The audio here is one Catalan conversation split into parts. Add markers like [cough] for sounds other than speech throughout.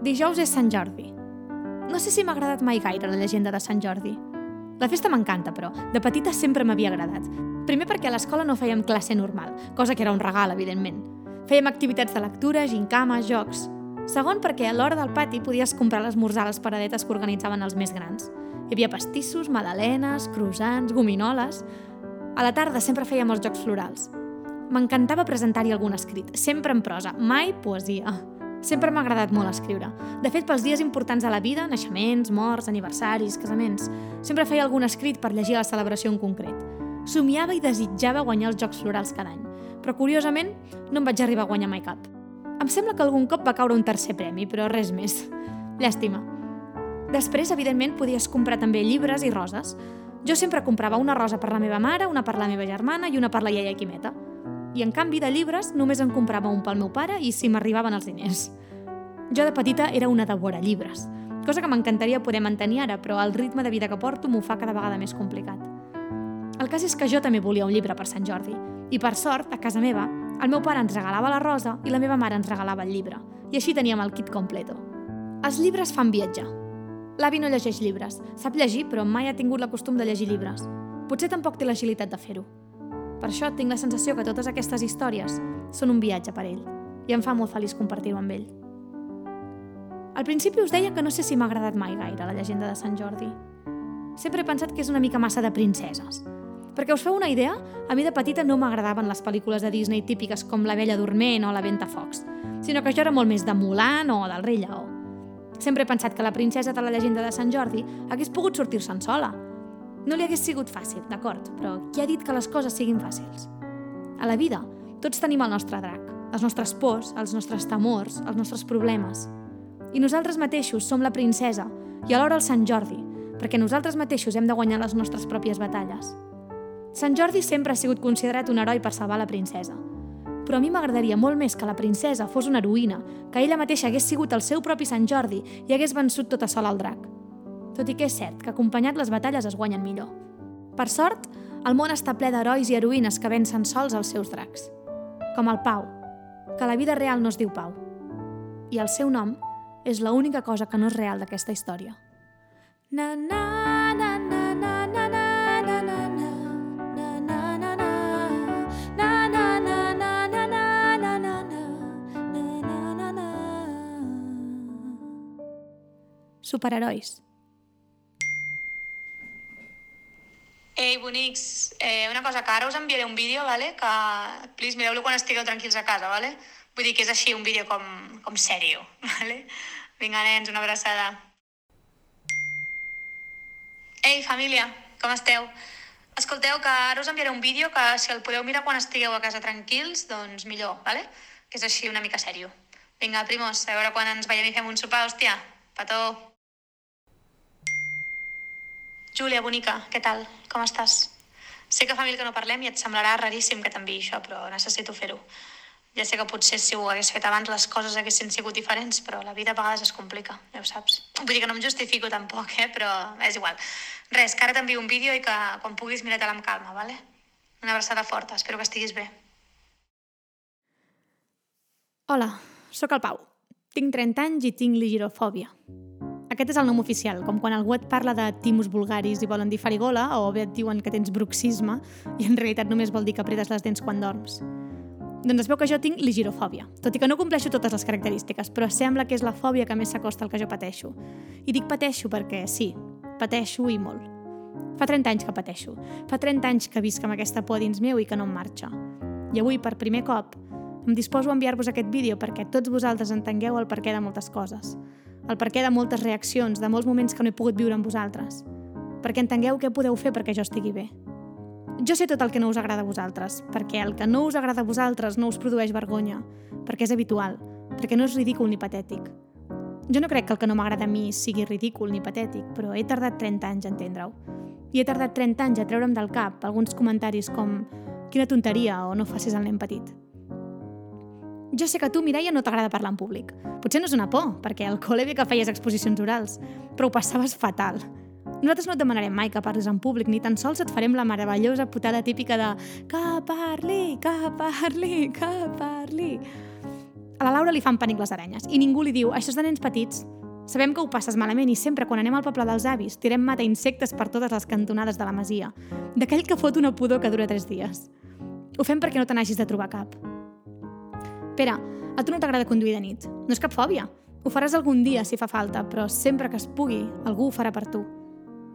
Dijous és Sant Jordi. No sé si m'ha agradat mai gaire la llegenda de Sant Jordi. La festa m'encanta, però de petita sempre m'havia agradat. Primer perquè a l'escola no fèiem classe normal, cosa que era un regal, evidentment. Fèiem activitats de lectura, gincames, jocs... Segon, perquè a l'hora del pati podies comprar l'esmorzar a les paradetes que organitzaven els més grans. Hi havia pastissos, magdalenes, croissants, gominoles... A la tarda sempre fèiem els jocs florals. M'encantava presentar-hi algun escrit, sempre en prosa, mai poesia. Sempre m'ha agradat molt escriure. De fet, pels dies importants de la vida, naixements, morts, aniversaris, casaments, sempre feia algun escrit per llegir la celebració en concret. Somiava i desitjava guanyar els Jocs Florals cada any, però curiosament no em vaig arribar a guanyar mai cap. Em sembla que algun cop va caure un tercer premi, però res més. Llàstima. Després, evidentment, podies comprar també llibres i roses. Jo sempre comprava una rosa per la meva mare, una per la meva germana i una per la iaia Quimeta i en canvi de llibres només en comprava un pel meu pare i si m'arribaven els diners. Jo de petita era una devora llibres, cosa que m'encantaria poder mantenir ara, però el ritme de vida que porto m'ho fa cada vegada més complicat. El cas és que jo també volia un llibre per Sant Jordi, i per sort, a casa meva, el meu pare ens regalava la rosa i la meva mare ens regalava el llibre, i així teníem el kit completo. Els llibres fan viatjar. L'avi no llegeix llibres, sap llegir però mai ha tingut la costum de llegir llibres. Potser tampoc té l'agilitat de fer-ho. Per això tinc la sensació que totes aquestes històries són un viatge per ell i em fa molt feliç compartir-ho amb ell. Al principi us deia que no sé si m'ha agradat mai gaire la llegenda de Sant Jordi. Sempre he pensat que és una mica massa de princeses. Perquè us feu una idea, a mi de petita no m'agradaven les pel·lícules de Disney típiques com La vella dorment o La Ventafocs, sinó que jo era molt més de Mulan o del rei Lleó. Sempre he pensat que la princesa de la llegenda de Sant Jordi hagués pogut sortir-se'n sola, no li hagués sigut fàcil, d'acord, però qui ha dit que les coses siguin fàcils? A la vida, tots tenim el nostre drac, les nostres pors, els nostres temors, els nostres problemes. I nosaltres mateixos som la princesa i alhora el Sant Jordi, perquè nosaltres mateixos hem de guanyar les nostres pròpies batalles. Sant Jordi sempre ha sigut considerat un heroi per salvar la princesa. Però a mi m'agradaria molt més que la princesa fos una heroïna, que ella mateixa hagués sigut el seu propi Sant Jordi i hagués vençut tota sola el drac tot i que és cert que acompanyat les batalles es guanyen millor. Per sort, el món està ple d'herois i heroïnes que vencen sols els seus dracs. Com el Pau, que la vida real no es diu Pau. I el seu nom és l'única cosa que no és real d'aquesta història. Na, na, na, na. superherois. Ei, bonics, eh, una cosa, que ara us enviaré un vídeo, vale? que, please, mireu-lo quan estigueu tranquils a casa, vale? Vull dir que és així, un vídeo com, com sèrio, [laughs] vale? Vinga, nens, una abraçada. Ei, família, com esteu? Escolteu, que ara us enviaré un vídeo que si el podeu mirar quan estigueu a casa tranquils, doncs millor, vale? Que és així una mica sèrio. Vinga, primos, a veure quan ens veiem i fem un sopar, hòstia. Petó. Júlia, bonica, què tal? Com estàs? Sé que fa mil que no parlem i et semblarà raríssim que t'enviï això, però necessito fer-ho. Ja sé que potser si ho hagués fet abans les coses haguessin sigut diferents, però la vida a vegades es complica, ja ho saps. Vull dir que no em justifico tampoc, eh? però és igual. Res, que ara t'envio un vídeo i que quan puguis mira-te'l amb calma, vale? Una abraçada forta, espero que estiguis bé. Hola, sóc el Pau. Tinc 30 anys i tinc ligirofòbia. Aquest és el nom oficial, com quan algú et parla de timus vulgaris i volen dir farigola, o bé et diuen que tens bruxisme i en realitat només vol dir que apretes les dents quan dorms. Doncs es veu que jo tinc ligirofòbia, tot i que no compleixo totes les característiques, però sembla que és la fòbia que més s'acosta al que jo pateixo. I dic pateixo perquè, sí, pateixo i molt. Fa 30 anys que pateixo. Fa 30 anys que visc amb aquesta por dins meu i que no em marxa. I avui, per primer cop, em disposo a enviar-vos aquest vídeo perquè tots vosaltres entengueu el perquè de moltes coses el perquè de moltes reaccions, de molts moments que no he pogut viure amb vosaltres, perquè entengueu què podeu fer perquè jo estigui bé. Jo sé tot el que no us agrada a vosaltres, perquè el que no us agrada a vosaltres no us produeix vergonya, perquè és habitual, perquè no és ridícul ni patètic. Jo no crec que el que no m'agrada a mi sigui ridícul ni patètic, però he tardat 30 anys a entendre-ho. I he tardat 30 anys a treure'm del cap alguns comentaris com «quina tonteria» o «no facis el nen petit». Jo sé que a tu, Mireia, no t'agrada parlar en públic. Potser no és una por, perquè al col·le bé que feies exposicions orals, però ho passaves fatal. Nosaltres no et demanarem mai que parlis en públic, ni tan sols et farem la meravellosa putada típica de que parli, que parli, que parli. A la Laura li fan pànic les aranyes i ningú li diu això és de nens petits. Sabem que ho passes malament i sempre quan anem al poble dels avis tirem mata insectes per totes les cantonades de la masia, d'aquell que fot una pudor que dura tres dies. Ho fem perquè no te n'hagis de trobar cap. Pere, a tu no t'agrada conduir de nit. No és cap fòbia. Ho faràs algun dia si fa falta, però sempre que es pugui, algú ho farà per tu.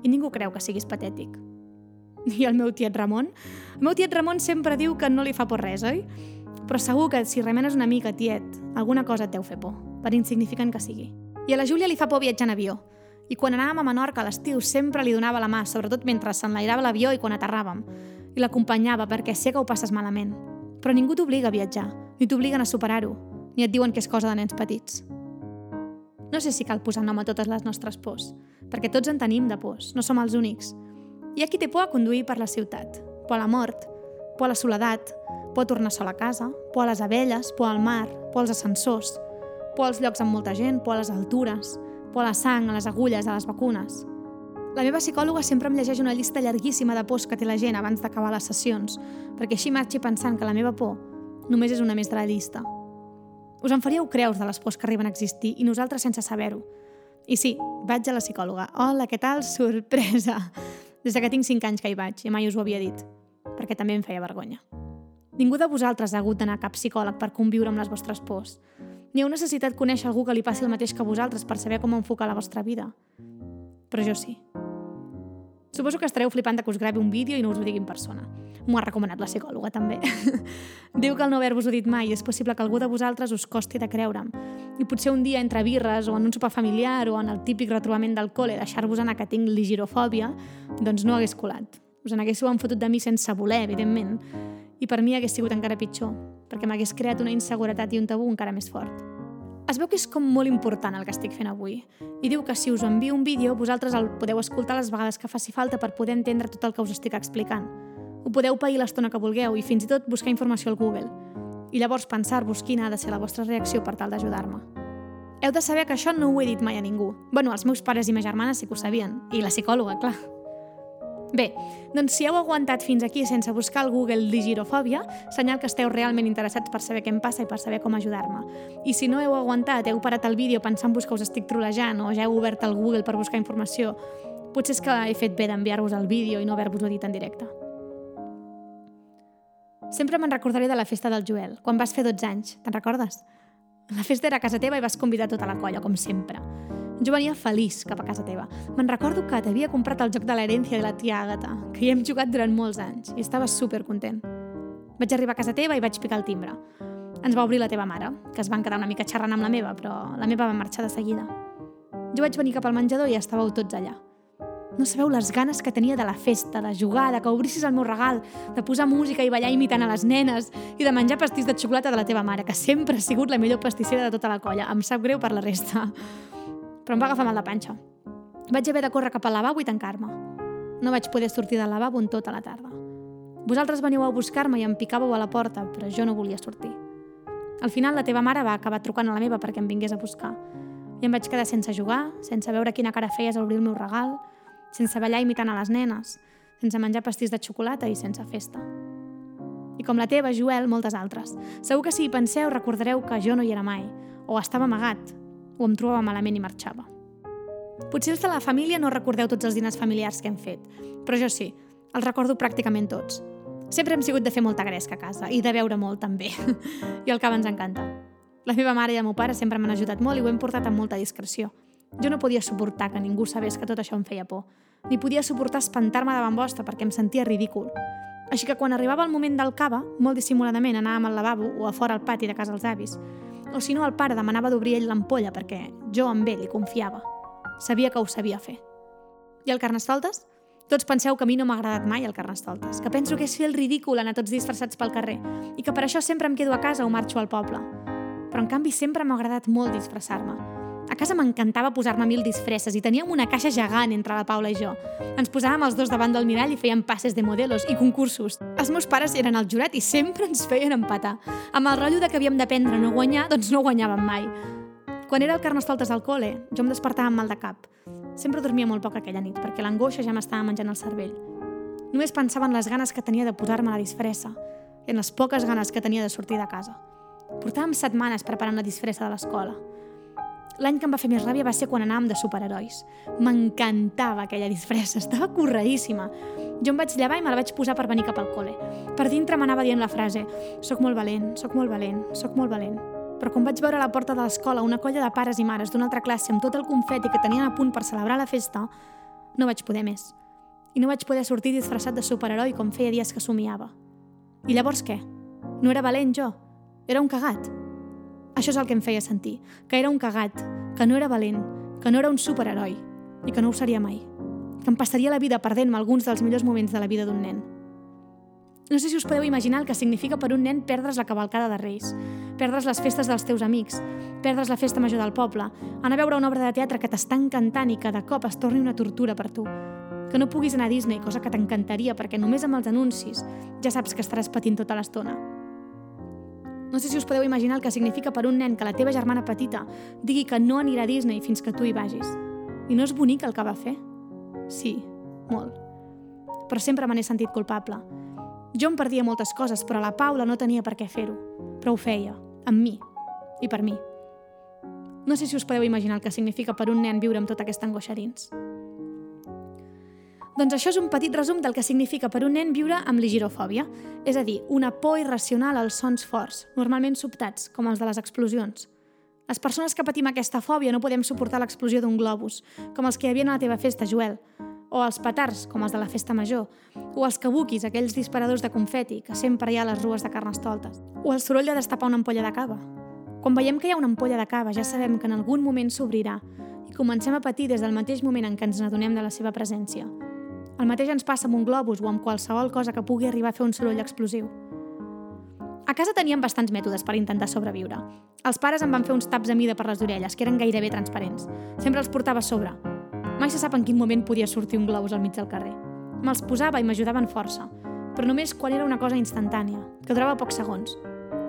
I ningú creu que siguis patètic. I el meu tiet Ramon? El meu tiet Ramon sempre diu que no li fa por res, oi? Però segur que si remenes una mica, tiet, alguna cosa et deu fer por, per insignificant que sigui. I a la Júlia li fa por viatjar en avió. I quan anàvem a Menorca a l'estiu sempre li donava la mà, sobretot mentre s'enlairava l'avió i quan aterràvem. I l'acompanyava perquè sé que ho passes malament. Però ningú t'obliga a viatjar, ni t'obliguen a superar-ho, ni et diuen que és cosa de nens petits. No sé si cal posar nom a totes les nostres pors, perquè tots en tenim de pors, no som els únics. Hi ha qui té por a conduir per la ciutat, por a la mort, por a la soledat, por a tornar sol a casa, por a les abelles, por al mar, por als ascensors, por als llocs amb molta gent, por a les altures, por a la sang, a les agulles, a les vacunes. La meva psicòloga sempre em llegeix una llista llarguíssima de pors que té la gent abans d'acabar les sessions, perquè així marxi pensant que la meva por només és una més de la llista. Us en faríeu creus de les pors que arriben a existir i nosaltres sense saber-ho. I sí, vaig a la psicòloga. Hola, què tal? Sorpresa! Des que tinc 5 anys que hi vaig i mai us ho havia dit, perquè també em feia vergonya. Ningú de vosaltres ha hagut d'anar a cap psicòleg per conviure amb les vostres pors. Ni heu necessitat conèixer algú que li passi el mateix que vosaltres per saber com enfocar la vostra vida. Però jo sí. Suposo que estareu flipant que us gravi un vídeo i no us ho digui en persona. M'ho ha recomanat la psicòloga, també. [laughs] Diu que al no haver-vos-ho dit mai és possible que algú de vosaltres us costi de creure'm. I potser un dia entre birres o en un sopar familiar o en el típic retrobament del col·le deixar-vos anar que tinc ligirofòbia, doncs no hagués colat. Us en haguéssiu enfotut de mi sense voler, evidentment. I per mi hagués sigut encara pitjor, perquè m'hagués creat una inseguretat i un tabú encara més fort. Es veu que és com molt important el que estic fent avui. I diu que si us envio un vídeo, vosaltres el podeu escoltar les vegades que faci falta per poder entendre tot el que us estic explicant. Ho podeu pair l'estona que vulgueu i fins i tot buscar informació al Google. I llavors pensar-vos quina ha de ser la vostra reacció per tal d'ajudar-me. Heu de saber que això no ho he dit mai a ningú. Bueno, els meus pares i ma germana sí que ho sabien. I la psicòloga, clar. Bé, doncs si heu aguantat fins aquí sense buscar al Google digirofòbia, senyal que esteu realment interessats per saber què em passa i per saber com ajudar-me. I si no heu aguantat, heu parat el vídeo pensant-vos que us estic trolejant o ja heu obert el Google per buscar informació, potser és que he fet bé d'enviar-vos el vídeo i no haver-vos-ho dit en directe. Sempre me'n recordaré de la festa del Joel, quan vas fer 12 anys, te'n recordes? La festa era a casa teva i vas convidar tota la colla, com sempre. Jo venia feliç cap a casa teva. Me'n recordo que t'havia comprat el joc de l'herència de la tia Àgata, que hi hem jugat durant molts anys, i estava super content. Vaig arribar a casa teva i vaig picar el timbre. Ens va obrir la teva mare, que es van quedar una mica xerrant amb la meva, però la meva va marxar de seguida. Jo vaig venir cap al menjador i estàveu tots allà. No sabeu les ganes que tenia de la festa, de jugar, de que obrissis el meu regal, de posar música i ballar imitant a les nenes i de menjar pastís de xocolata de la teva mare, que sempre ha sigut la millor pastissera de tota la colla. Em sap greu per la resta però em va agafar mal la panxa. Vaig haver de córrer cap al lavabo i tancar-me. No vaig poder sortir del lavabo en tota la tarda. Vosaltres veniu a buscar-me i em picàveu a la porta, però jo no volia sortir. Al final la teva mare va acabar trucant a la meva perquè em vingués a buscar. I em vaig quedar sense jugar, sense veure quina cara feies al obrir el meu regal, sense ballar imitant a les nenes, sense menjar pastís de xocolata i sense festa. I com la teva, Joel, moltes altres. Segur que si hi penseu recordareu que jo no hi era mai, o estava amagat, o em trobava malament i marxava. Potser els de la família no recordeu tots els diners familiars que hem fet, però jo sí, els recordo pràcticament tots. Sempre hem sigut de fer molta gresca a casa i de beure molt també. [laughs] I el cava ens encanta. La meva mare i el meu pare sempre m'han ajudat molt i ho hem portat amb molta discreció. Jo no podia suportar que ningú sabés que tot això em feia por, ni podia suportar espantar-me davant vostra perquè em sentia ridícul. Així que quan arribava el moment del cava, molt dissimuladament anàvem al lavabo o a fora al pati de casa dels avis, o si no el pare demanava d'obrir ell l'ampolla perquè jo amb ell li confiava. Sabia que ho sabia fer. I el carnestoltes? Tots penseu que a mi no m'ha agradat mai el carnestoltes, que penso que és fer el ridícul anar tots disfressats pel carrer i que per això sempre em quedo a casa o marxo al poble. Però en canvi sempre m'ha agradat molt disfressar-me a casa m'encantava posar-me mil disfresses i teníem una caixa gegant entre la Paula i jo. Ens posàvem els dos davant del mirall i fèiem passes de modelos i concursos. Els meus pares eren el jurat i sempre ens feien empatar. Amb el rotllo de que havíem d'aprendre a no guanyar, doncs no guanyàvem mai. Quan era el carnestoltes al col·le, jo em despertava amb mal de cap. Sempre dormia molt poc aquella nit, perquè l'angoixa ja m'estava menjant el cervell. Només pensava en les ganes que tenia de posar-me la disfressa i en les poques ganes que tenia de sortir de casa. Portàvem setmanes preparant la disfressa de l'escola. L'any que em va fer més ràbia va ser quan anàvem de superherois. M'encantava aquella disfressa, estava correíssima. Jo em vaig llevar i me la vaig posar per venir cap al col·le. Per dintre m'anava dient la frase «Soc molt valent, soc molt valent, soc molt valent». Però quan vaig veure a la porta de l'escola una colla de pares i mares d'una altra classe amb tot el confeti que tenien a punt per celebrar la festa, no vaig poder més. I no vaig poder sortir disfressat de superheroi com feia dies que somiava. I llavors què? No era valent jo? Era un cagat? Això és el que em feia sentir, que era un cagat, que no era valent, que no era un superheroi i que no ho seria mai. Que em passaria la vida perdent-me alguns dels millors moments de la vida d'un nen. No sé si us podeu imaginar el que significa per un nen perdre's la cavalcada de Reis, perdre's les festes dels teus amics, perdre's la festa major del poble, anar a veure una obra de teatre que t'està encantant i que de cop es torni una tortura per tu, que no puguis anar a Disney, cosa que t'encantaria perquè només amb els anuncis ja saps que estaràs patint tota l'estona. No sé si us podeu imaginar el que significa per un nen que la teva germana petita digui que no anirà a Disney fins que tu hi vagis. I no és bonic el que va fer? Sí, molt. Però sempre me n'he sentit culpable. Jo em perdia moltes coses, però la Paula no tenia per què fer-ho. Però ho feia, amb mi i per mi. No sé si us podeu imaginar el que significa per un nen viure amb tota aquesta angoixa dins. Doncs això és un petit resum del que significa per un nen viure amb ligirofòbia, és a dir, una por irracional als sons forts, normalment sobtats, com els de les explosions. Les persones que patim aquesta fòbia no podem suportar l'explosió d'un globus, com els que hi havia a la teva festa, Joel, o els petards, com els de la festa major, o els kabuquis, aquells disparadors de confeti que sempre hi ha a les rues de carnestoltes, o el soroll de destapar una ampolla de cava. Quan veiem que hi ha una ampolla de cava ja sabem que en algun moment s'obrirà i comencem a patir des del mateix moment en què ens n'adonem de la seva presència. El mateix ens passa amb un globus o amb qualsevol cosa que pugui arribar a fer un soroll explosiu. A casa teníem bastants mètodes per intentar sobreviure. Els pares em van fer uns taps a mida per les orelles, que eren gairebé transparents. Sempre els portava a sobre. Mai se sap en quin moment podia sortir un globus al mig del carrer. Me'ls posava i m'ajudaven força, però només quan era una cosa instantània, que durava pocs segons.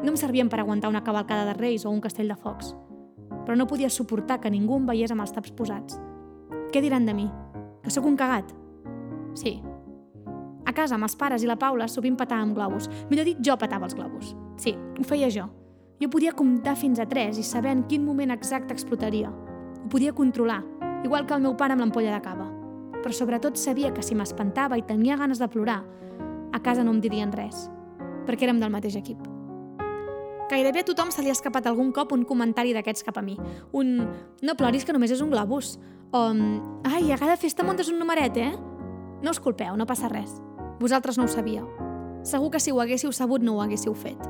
No em servien per aguantar una cavalcada de reis o un castell de focs. Però no podia suportar que ningú em veiés amb els taps posats. Què diran de mi? Que sóc un cagat? Sí. A casa, amb els pares i la Paula, sovint petàvem globus. Millor dit, jo petava els globus. Sí, ho feia jo. Jo podia comptar fins a tres i saber en quin moment exacte explotaria. Ho podia controlar, igual que el meu pare amb l'ampolla de cava. Però sobretot sabia que si m'espantava i tenia ganes de plorar, a casa no em dirien res, perquè érem del mateix equip. Gairebé a tothom se li ha escapat algun cop un comentari d'aquests cap a mi. Un «no ploris que només és un globus» o «ai, a cada festa muntes un numeret, eh?» No us culpeu, no passa res. Vosaltres no ho sabíeu. Segur que si ho haguéssiu sabut no ho haguéssiu fet.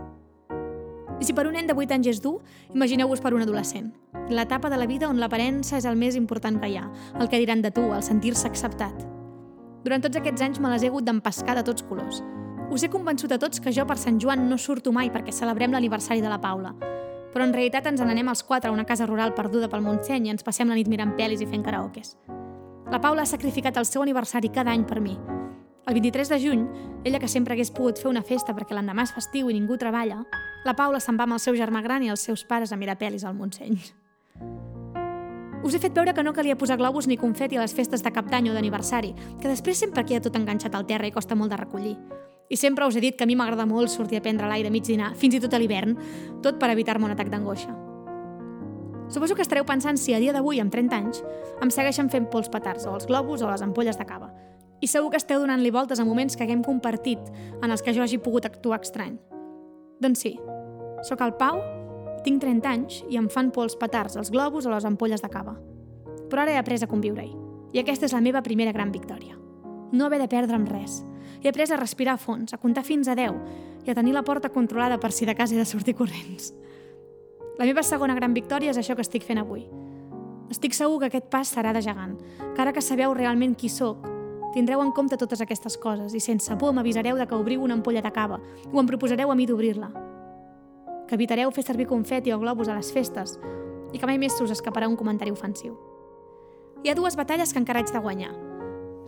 I si per un nen de 8 anys és dur, imagineu-vos per un adolescent. L'etapa de la vida on l'aparença és el més important que hi ha, el que diran de tu, el sentir-se acceptat. Durant tots aquests anys me les he hagut d'empescar de tots colors. Us he convençut a tots que jo per Sant Joan no surto mai perquè celebrem l'aniversari de la Paula. Però en realitat ens n'anem els quatre a una casa rural perduda pel Montseny i ens passem la nit mirant pel·lis i fent karaokes. La Paula ha sacrificat el seu aniversari cada any per mi. El 23 de juny, ella que sempre hagués pogut fer una festa perquè l'endemà és festiu i ningú treballa, la Paula se'n va amb el seu germà gran i els seus pares a mirar pel·lis al Montseny. Us he fet veure que no calia posar globus ni confeti a les festes de cap d'any o d'aniversari, que després sempre queda tot enganxat al terra i costa molt de recollir. I sempre us he dit que a mi m'agrada molt sortir a prendre l'aire mig dinar, fins i tot a l'hivern, tot per evitar-me un atac d'angoixa. Suposo que estareu pensant si a dia d'avui, amb 30 anys, em segueixen fent pols petards, o els globus o les ampolles de cava. I segur que esteu donant-li voltes a moments que haguem compartit en els que jo hagi pogut actuar estrany. Doncs sí, sóc el Pau, tinc 30 anys i em fan por els petards, els globus o les ampolles de cava. Però ara he après a conviure-hi. I aquesta és la meva primera gran victòria. No haver de perdre'm res. He après a respirar a fons, a comptar fins a 10 i a tenir la porta controlada per si de casa he de sortir corrents. La meva segona gran victòria és això que estic fent avui. Estic segur que aquest pas serà de gegant, que ara que sabeu realment qui sóc, tindreu en compte totes aquestes coses i sense por m'avisareu de que obriu una ampolla de cava o em proposareu a mi d'obrir-la. Que evitareu fer servir confeti o globus a les festes i que mai més us escaparà un comentari ofensiu. Hi ha dues batalles que encara haig de guanyar.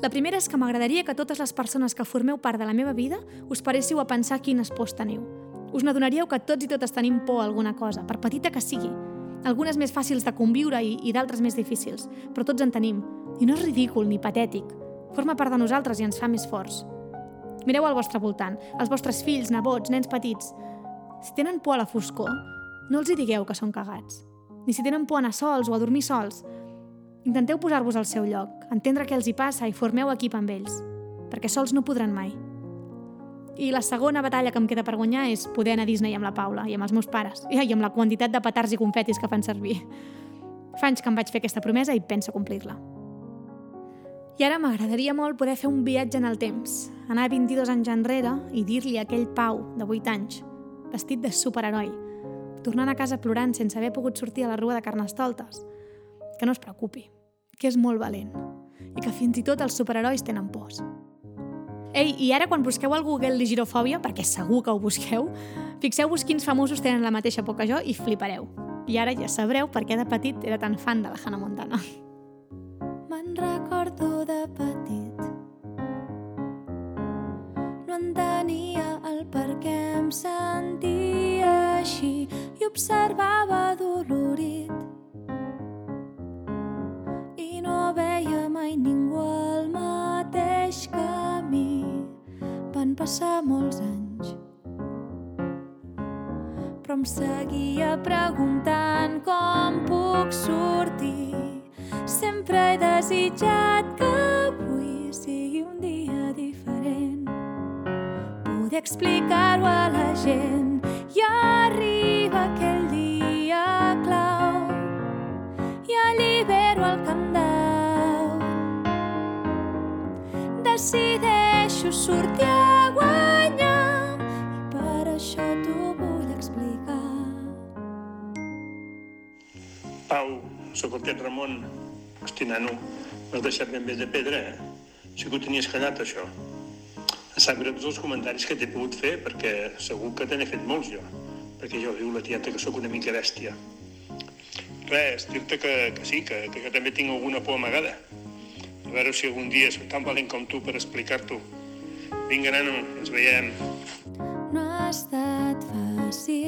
La primera és que m'agradaria que totes les persones que formeu part de la meva vida us paréssiu a pensar quines pors teniu us n'adonaríeu que tots i totes tenim por a alguna cosa, per petita que sigui. Algunes més fàcils de conviure i, i d'altres més difícils, però tots en tenim. I no és ridícul ni patètic. Forma part de nosaltres i ens fa més forts. Mireu al vostre voltant, els vostres fills, nebots, nens petits. Si tenen por a la foscor, No els hi digueu que són cagats, ni si tenen por a anar sols o a dormir sols. Intenteu posar-vos al seu lloc, entendre què els hi passa i formeu equip amb ells, perquè sols no podran mai. I la segona batalla que em queda per guanyar és poder anar a Disney amb la Paula i amb els meus pares, i amb la quantitat de petards i confetis que fan servir. Fa anys que em vaig fer aquesta promesa i penso complir-la. I ara m'agradaria molt poder fer un viatge en el temps, anar 22 anys enrere i dir-li a aquell Pau, de 8 anys, vestit de superheroi, tornant a casa plorant sense haver pogut sortir a la rua de Carnestoltes, que no es preocupi, que és molt valent i que fins i tot els superherois tenen pors. Ei, i ara quan busqueu al Google ligirofòbia, perquè segur que ho busqueu, fixeu-vos quins famosos tenen la mateixa por que jo i flipareu. I ara ja sabreu per què de petit era tan fan de la Hannah Montana. Em seguia preguntant com puc sortir. Sempre he desitjat que avui sigui un dia diferent. Poder explicar-ho a la gent i arriba aquell dia clau i allibero el camp d'au. Decideixo sortir Pau, sóc el tiet Ramon. Hosti, nano, m'has deixat ben bé de pedra, eh? Sí que ho tenies callat, això. Em sap greu tots els comentaris que t'he pogut fer, perquè segur que te n'he fet molts, jo. Perquè jo diu la tieta que sóc una mica bèstia. Res, dir-te que, que sí, que, que jo també tinc alguna por amagada. A veure si algun dia sóc tan valent com tu per explicar-t'ho. Vinga, nano, ens veiem. No ha estat fàcil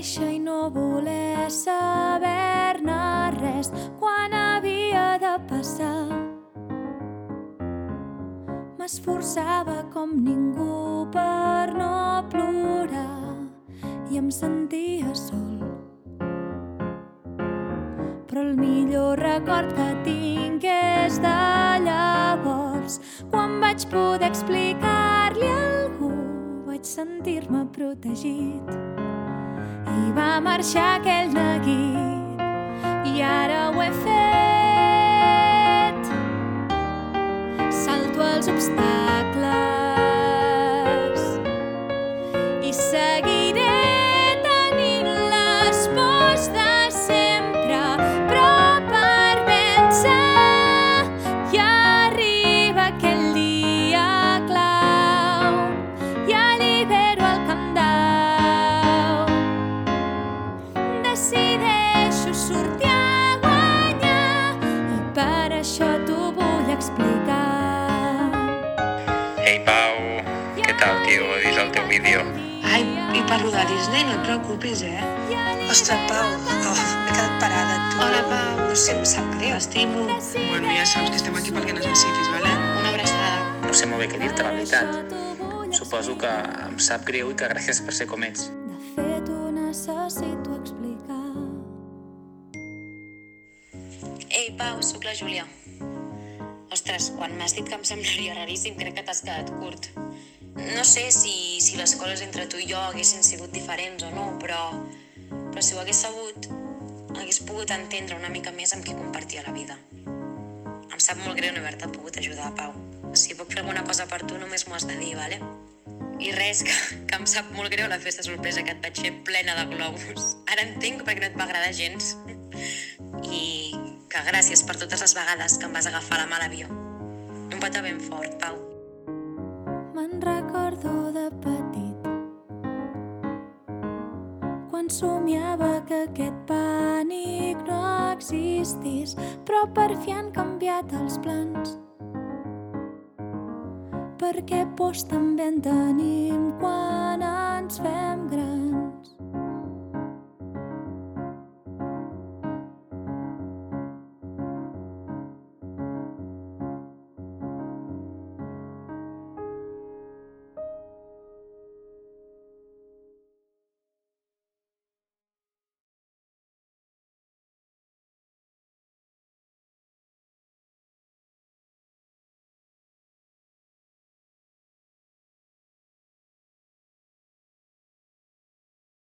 créixer i no voler saber-ne res quan havia de passar. M'esforçava com ningú per no plorar i em sentia sol. Però el millor record que tinc és de llavors, quan vaig poder explicar-li a algú, vaig sentir-me protegit. I va marxar aquell neguit, i ara ho he fet. Salto els obstacles per això t'ho vull explicar. Ei, Pau, què tal, tio? He vist el teu vídeo. Ai, i parlo de Disney, no et preocupis, eh? Ostres, Pau, oh, m'he quedat parada, tu. Hola, Pau. No sé, em sap greu. T'estimo. Bueno, ja saps que estem aquí pel que necessitis, vale? Una abraçada. No sé molt bé què dir-te, la veritat. Suposo que em sap greu i que gràcies per ser com ets. Pau, sóc la Júlia. Ostres, quan m'has dit que em semblaria [laughs] raríssim, crec que t'has quedat curt. No sé si, si les coses entre tu i jo haguessin sigut diferents o no, però, però si ho hagués sabut, hagués pogut entendre una mica més amb qui compartia la vida. Em sap molt greu no haver-te pogut ajudar, Pau. Si puc fer alguna cosa per tu, només m'ho has de dir, vale? I res, que, que em sap molt greu la festa sorpresa que et vaig fer plena de globus. Ara entenc per què no et va agradar gens. I que gràcies per totes les vegades que em vas agafar la mà a l'avió. Un petó ben fort, Pau. Me'n recordo de petit quan somiava que aquest pànic no existís però per fi han canviat els plans perquè pors també en tenim quan